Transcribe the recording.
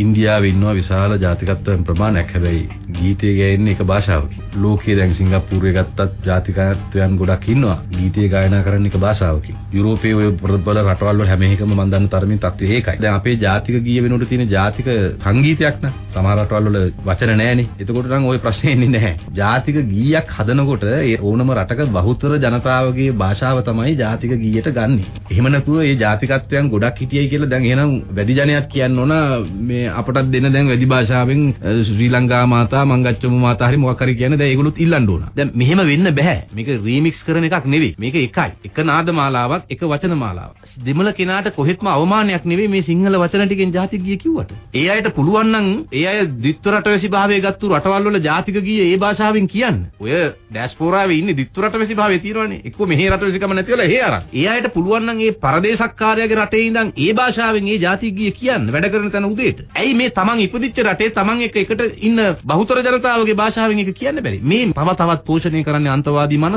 ඉන්දියාවේ ඉන්නවා විශාල ජාතිකත්වයන් ප්‍රමාණයක්. හැබැයි ගීතය ගෑන්නේ එක භාෂාවකින්. ලෝකයේ දැන් සිංගප්පූරුවේ ගත්තත් ජාතිකත්වයන් ගොඩක් ඉන්නවා. ගීතය ගායනා කරන්න එක භාෂාවකින්. යුරෝපයේ ඔය ප්‍රබල රටවල් වල හැම එකම මම දන්න තරමින් තත්ත්වය ඒකයි. දැන් අපේ ජාතික ගීය වෙනුවට තියෙන ජාතික සංගීතයක් න ะ. සමහර රටවල් වල වචන නැහැනේ. එතකොට නම් ওই ප්‍රශ්නේ එන්නේ නැහැ. ජාතික ගීයක් හදනකොට ඒ ඕනම රටක බහුතර ජනතාවගේ භාෂාව තමයි ජාතික ගීයට ගන්නෙ. එහෙම නැතුව ඒ ජාතිකත්වයන් ගොඩක් හිටියයි කියලා දැන් එහෙනම් වැඩි ජනයක් කියන්න ඕන මේ අපටත් දෙන දැන් වැඩි භාෂාවෙන් ශ්‍රී ලංකා මාතා මංගච්චමු මාතා හරි මොකක් හරි කියන්නේ දැන් ඒගොල්ලොත් ඉල්ලන්න ඕන. දැන් මෙහෙම වෙන්න බෑ. මේක රීමික්ස් කරන එකක් නෙවෙයි. මේක එකයි. එක නාද මාලාවක්, එක වචන මාලාවක්. දෙමළ කෙනාට කොහෙත්ම අවමානයක් නෙවෙයි මේ සිංහල වචන ටිකෙන් ජාතික ගීය කිව්වට. ඒ අයට පුළුවන් නම් ඒ අය ද්විත්ව රටවැසි භාවයේ ගත්තු රටවල් වල ජාතික ගීය ඒ භාෂාවෙන් කියන්න. ඔය ඩෑස්පෝරාවේ ඉන්නේ ද්විත්ව රටවැසි භාවයේ තියෙනවනේ. එක්ක මෙහි රටවැසිකම නැති වෙලා එහෙ අරන්. ඒ අයට පුළුවන් නම් ඒ පරදේශක්කාරයාගේ රටේ ඉඳන් ඒ භාෂාවෙන් ඒ ජාතික ගීය කියන්න වැඩ කරන තැන උදේට. ඇයි මේ තමන් ඉපදිච්ච රටේ තමන් එක්ක එකට ඉන්න බහුතර ජනතාවගේ භාෂාවෙන් එක කියන්න බැරි? මේ තව තවත් පෝෂණය කරන්නේ අන්තවාදී මනස.